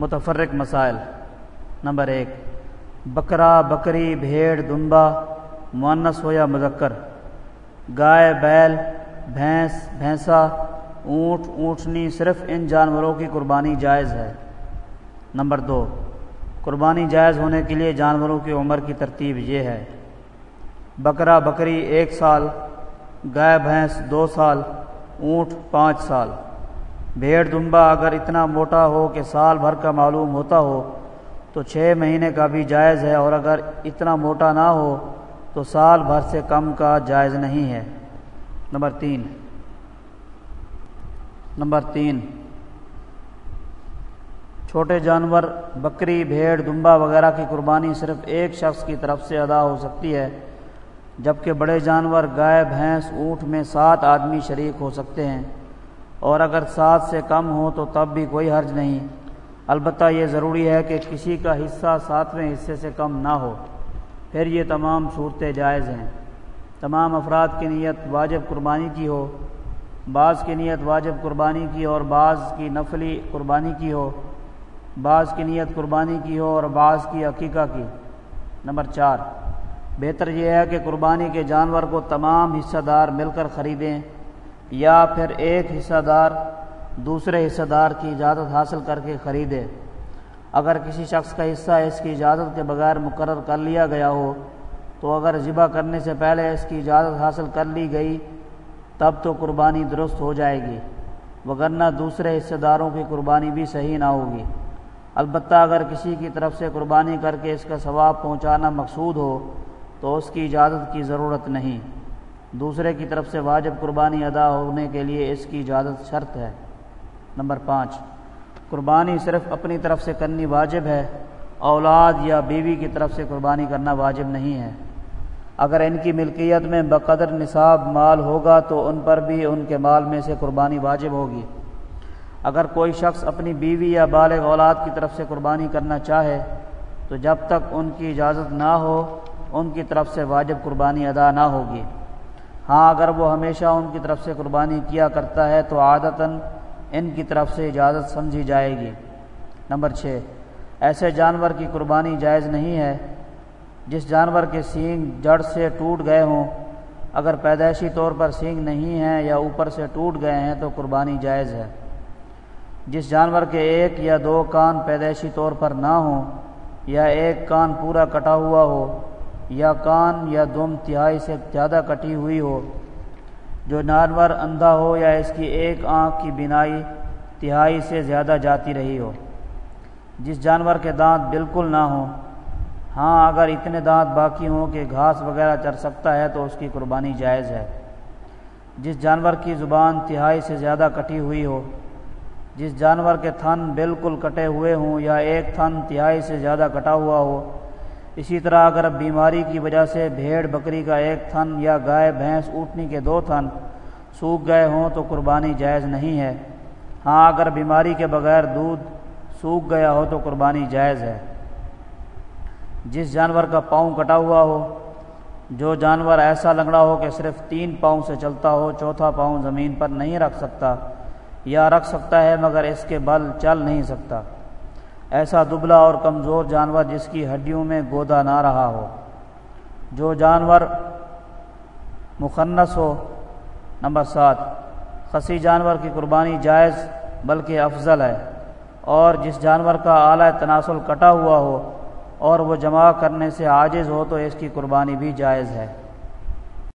متفرق مسائل۔ نمبر ایک، بکرا، بکری، بھیڑ، دمبا معنس ہو یا مذکر۔ گائے، بیل، بھینس، بھینسا، اونٹ، اونٹنی، صرف ان جانوروں کی قربانی جائز ہے۔ نمبر دو، قربانی جائز ہونے کے لیے جانوروں کی عمر کی ترتیب یہ ہے۔ بکرا، بکری، ایک سال، گائے، بھینس، دو سال، اونٹ، پانچ سال۔ بھیڑ دمبا اگر اتنا موٹا ہو کہ سال بھر کا معلوم ہوتا ہو، تو چھ مہینے کا بھی جائز ہے اور اگر اتنا موٹا نہ ہو، تو سال بھر سے کم کا جائز نہیں ہے۔ نمبر تین۔ نمبر تین۔ چھوٹے جانور، بکری، بھیڑ، دمبا وغیرہ کی قربانی صرف ایک شخص کی طرف سے ادا ہو سکتی ہے، جبکہ بڑے جانور، گائے، بھینس، اونٹ میں سات آدمی شریک ہو سکتے ہیں۔ اور اگر سات سے کم ہو تو تب بھی کوئی حرج نہیں۔ البتہ یہ ضروری ہے کہ کسی کا حصہ ساتویں حصے سے کم نہ ہو۔ پھر یہ تمام صورتیں جائز ہیں۔ تمام افراد کی نیت واجب قربانی کی ہو، بعض کی نیت واجب قربانی کی اور بعض کی نفلی قربانی کی ہو۔ بعض کی نیت قربانی کی ہو اور بعض کی عقیقہ کی۔ نمبر چار، بہتر یہ ہے کہ قربانی کے جانور کو تمام حصہ دار مل کر خریدیں۔ یا پھر ایک حصہ دار دوسرے حصہ دار کی اجازت حاصل کر کے خریدے۔ اگر کسی شخص کا حصہ اس کی اجازت کے بغیر مقرر کر لیا گیا ہو، تو اگر ذبح کرنے سے پہلے اس کی اجازت حاصل کر لی گئی، تب تو قربانی درست ہو جائے گی، وگرنہ دوسرے حصے داروں کی قربانی بھی صحیح نہ ہوگی۔ البتہ اگر کسی کی طرف سے قربانی کر کے اس کا ثواب پہنچانا مقصود ہو، تو اس کی اجازت کی ضرورت نہیں۔ دوسرے کی طرف سے واجب قربانی ادا ہونے کے لیے اس کی اجازت شرط ہے۔ نمبر پانچ، قربانی صرف اپنی طرف سے کرنی واجب ہے، اولاد یا بیوی کی طرف سے قربانی کرنا واجب نہیں ہے۔ اگر ان کی ملکیت میں بقدر نصاب مال ہوگا تو ان پر بھی ان کے مال میں سے قربانی واجب ہوگی۔ اگر کوئی شخص اپنی بیوی یا بالغ اولاد کی طرف سے قربانی کرنا چاہے، تو جب تک ان کی اجازت نہ ہو، ان کی طرف سے واجب قربانی ادا نہ ہوگی۔ ہاں اگر وہ ہمیشہ ان کی طرف سے قربانی کیا کرتا ہے تو عادتاً ان کی طرف سے اجازت سمجھی جائے گی۔ نمبر چھ، ایسے جانور کی قربانی جائز نہیں ہے۔ جس جانور کے سینگ جڑ سے ٹوٹ گئے ہوں، اگر پیدائشی طور پر سینگ نہیں ہیں یا اوپر سے ٹوٹ گئے ہیں تو قربانی جائز ہے۔ جس جانور کے ایک یا دو کان پیدائشی طور پر نہ ہوں یا ایک کان پورا کٹا ہوا ہو یا کان یا دم تہائی سے زیادہ کٹی ہوئی ہو، جو جانور اندھا ہو یا اس کی ایک آنکھ کی بینائی تہائی سے زیادہ جاتی رہی ہو۔ جس جانور کے دانت بالکل نہ ہوں ہاں اگر اتنے دانت باقی ہوں کہ گھاس وغیرہ چر سکتا ہے تو اس کی قربانی جائز ہے۔ جس جانور کی زبان تہائی سے زیادہ کٹی ہوئی ہو، جس جانور کے تھن بالکل کٹے ہوئے ہوں یا ایک تھن تہائی سے زیادہ کٹا ہوا ہو اسی طرح اگر بیماری کی وجہ سے بھیڑ بکری کا ایک تھن یا گائے، بھینس اوٹنی کے دو تھن سوکھ گئے ہوں تو قربانی جائز نہیں ہے۔ ہاں اگر بیماری کے بغیر دودھ سوکھ گیا ہو تو قربانی جائز ہے۔ جس جانور کا پاؤں کٹا ہوا ہو، جو جانور ایسا لنگڑا ہو کہ صرف تین پاؤں سے چلتا ہو، چوتھا پاؤں زمین پر نہیں رکھ سکتا یا رکھ سکتا ہے مگر اس کے بل چل نہیں سکتا۔ ایسا دبلا اور کمزور جانور جس کی ہڈیوں میں گودا نہ رہا ہو۔ جو جانور مخنص ہو۔ نمبر سات، خسی جانور کی قربانی جائز بلکہ افضل ہے۔ اور جس جانور کا اعلیٰ تناسل کٹا ہوا ہو اور وہ جمع کرنے سے عاجز ہو تو اس کی قربانی بھی جائز ہے۔